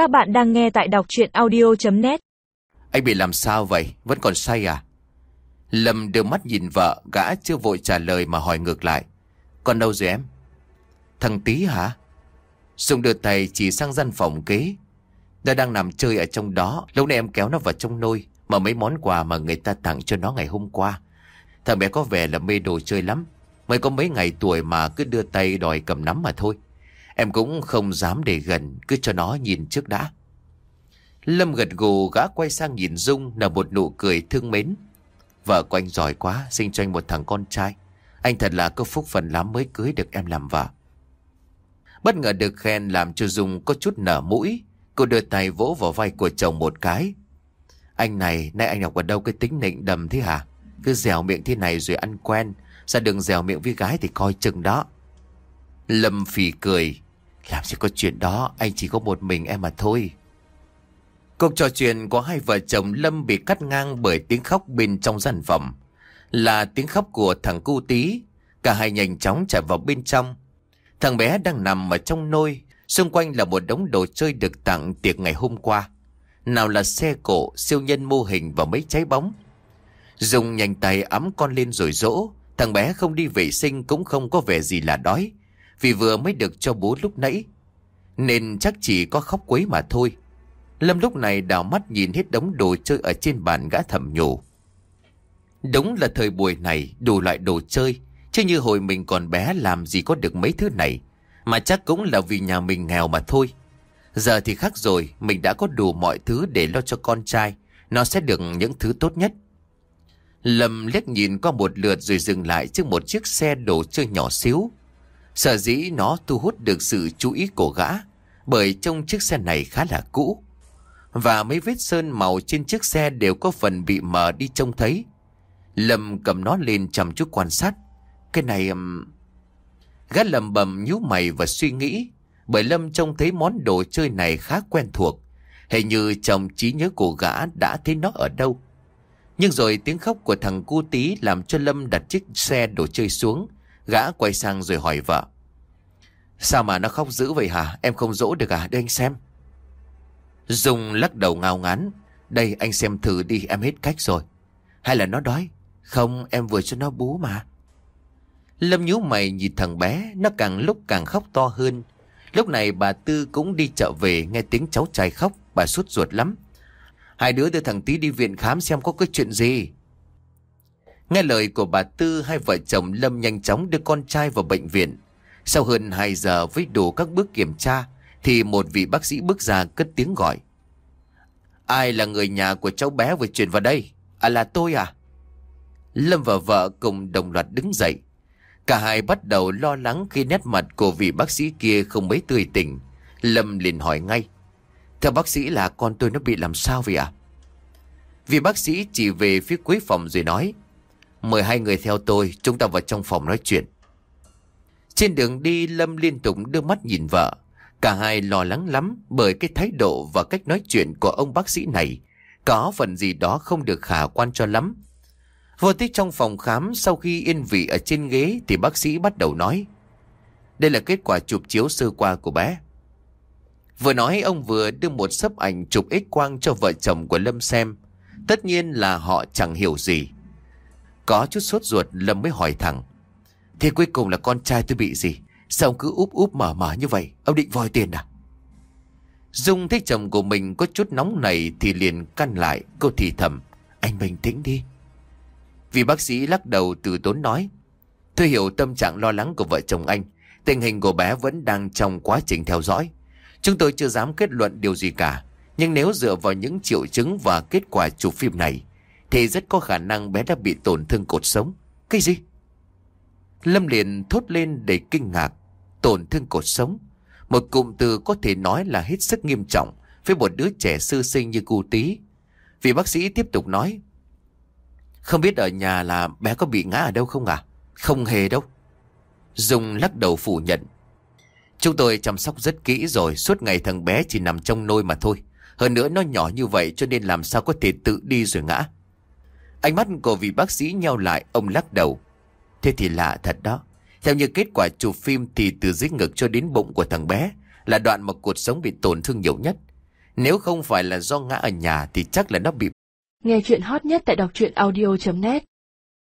Các bạn đang nghe tại đọc chuyện audio.net Anh bị làm sao vậy? Vẫn còn say à? Lâm đưa mắt nhìn vợ, gã chưa vội trả lời mà hỏi ngược lại. Còn đâu rồi em? Thằng tý hả? Sùng đưa tay chỉ sang gian phòng kế. Nó đang nằm chơi ở trong đó, lúc này em kéo nó vào trong nôi, mà mấy món quà mà người ta tặng cho nó ngày hôm qua. Thằng bé có vẻ là mê đồ chơi lắm, mới có mấy ngày tuổi mà cứ đưa tay đòi cầm nắm mà thôi. Em cũng không dám để gần Cứ cho nó nhìn trước đã. Lâm gật gù gã quay sang nhìn Dung Là một nụ cười thương mến. Vợ của anh giỏi quá Sinh cho anh một thằng con trai. Anh thật là có phúc phần lắm mới cưới được em làm vợ. Bất ngờ được khen làm cho Dung có chút nở mũi. Cô đưa tay vỗ vào vai của chồng một cái. Anh này, nay anh học ở đâu cái tính nịnh đầm thế hả? Cứ dẻo miệng thế này rồi ăn quen. Ra đừng dẻo miệng với gái thì coi chừng đó. Lâm phì cười. Làm gì có chuyện đó Anh chỉ có một mình em mà thôi Cuộc trò chuyện của hai vợ chồng Lâm bị cắt ngang bởi tiếng khóc bên trong sản phẩm Là tiếng khóc của thằng cu tí. Cả hai nhanh chóng chạy vào bên trong. Thằng bé đang nằm ở trong nôi. Xung quanh là một đống đồ chơi được tặng tiệc ngày hôm qua. Nào là xe cổ, siêu nhân mô hình và mấy trái bóng. Dùng nhanh tay ấm con lên rồi dỗ. Thằng bé không đi vệ sinh cũng không có vẻ gì là đói vì vừa mới được cho bố lúc nãy. Nên chắc chỉ có khóc quấy mà thôi. Lâm lúc này đào mắt nhìn hết đống đồ chơi ở trên bàn gã thầm nhủ. Đúng là thời buổi này đủ loại đồ chơi. Chứ như hồi mình còn bé làm gì có được mấy thứ này. Mà chắc cũng là vì nhà mình nghèo mà thôi. Giờ thì khác rồi, mình đã có đủ mọi thứ để lo cho con trai. Nó sẽ được những thứ tốt nhất. Lâm liếc nhìn qua một lượt rồi dừng lại trước một chiếc xe đồ chơi nhỏ xíu. Sở dĩ nó thu hút được sự chú ý của gã, Bởi trong chiếc xe này khá là cũ. Và mấy vết sơn màu trên chiếc xe đều có phần bị mờ đi trông thấy. Lâm cầm nó lên chăm chút quan sát. Cái này... Gã lầm bầm nhíu mày và suy nghĩ, Bởi Lâm trông thấy món đồ chơi này khá quen thuộc. Hình như trong trí nhớ của gã đã thấy nó ở đâu. Nhưng rồi tiếng khóc của thằng cu tí làm cho Lâm đặt chiếc xe đồ chơi xuống. Gã quay sang rồi hỏi vợ. Sao mà nó khóc dữ vậy hả? Em không dỗ được à? Để anh xem. Dung lắc đầu ngao ngán. Đây, anh xem thử đi, em hết cách rồi. Hay là nó đói? Không, em vừa cho nó bú mà. Lâm nhíu mày nhìn thằng bé. Nó càng lúc càng khóc to hơn. Lúc này bà Tư cũng đi chợ về, nghe tiếng cháu trai khóc. Bà suốt ruột lắm. Hai đứa đưa thằng tí đi viện khám xem có cái chuyện gì. Nghe lời của bà Tư, hai vợ chồng Lâm nhanh chóng đưa con trai vào bệnh viện. Sau hơn 2 giờ với đủ các bước kiểm tra, thì một vị bác sĩ bước ra cất tiếng gọi. Ai là người nhà của cháu bé vừa chuyển vào đây? À là tôi à? Lâm và vợ cùng đồng loạt đứng dậy. Cả hai bắt đầu lo lắng khi nét mặt của vị bác sĩ kia không mấy tươi tỉnh. Lâm liền hỏi ngay. Theo bác sĩ là con tôi nó bị làm sao vậy ạ? À? Vị bác sĩ chỉ về phía cuối phòng rồi nói. Mời hai người theo tôi, Chúng ta vào trong phòng nói chuyện. Trên đường đi, Lâm liên tục đưa mắt nhìn vợ. Cả hai lo lắng lắm Bởi cái thái độ và cách nói chuyện của ông bác sĩ này. Có phần gì đó không được khả quan cho lắm. Vừa tích trong phòng khám, Sau khi yên vị ở trên ghế Thì bác sĩ bắt đầu nói, Đây là kết quả chụp chiếu sơ qua của bé. Vừa nói, ông vừa đưa một sấp ảnh chụp x quang cho vợ chồng của Lâm xem. Tất nhiên là họ chẳng hiểu gì. Có chút sốt ruột, Lâm mới hỏi thẳng. Thế cuối cùng là con trai tôi bị gì? Sao ông cứ úp úp mở mở như vậy? Ông định vòi tiền à? Dung thấy chồng của mình có chút nóng này Thì liền căn lại. Cô thì thầm, Anh bình tĩnh đi. Vì bác sĩ lắc đầu từ tốn nói, Tôi hiểu tâm trạng lo lắng của vợ chồng anh. Tình hình của bé vẫn đang trong quá trình theo dõi. Chúng tôi chưa dám kết luận điều gì cả. Nhưng nếu dựa vào những triệu chứng và kết quả chụp phim này thì rất có khả năng bé đã bị tổn thương cột sống. Cái gì? Lâm liền thốt lên đầy kinh ngạc. Tổn thương cột sống? Một cụm từ có thể nói là hết sức nghiêm trọng Với một đứa trẻ sư sinh như cu tí. Vì bác sĩ tiếp tục nói, Không biết ở nhà là bé có bị ngã ở đâu không à? Không hề đâu. Dung lắc đầu phủ nhận, Chúng tôi chăm sóc rất kỹ rồi, Suốt ngày thằng bé chỉ nằm trong nôi mà thôi. Hơn nữa nó nhỏ như vậy cho nên làm sao có thể tự đi rồi ngã. Ánh mắt của vị bác sĩ nhau lại, ông lắc đầu. Thế thì lạ thật đó. Theo như kết quả chụp phim thì từ dưới ngực cho đến bụng của thằng bé Là đoạn mà cuộc sống bị tổn thương nhiều nhất. Nếu không phải là do ngã ở nhà thì chắc là nó bị Nghe chuyện hot nhất tại đọc audio.net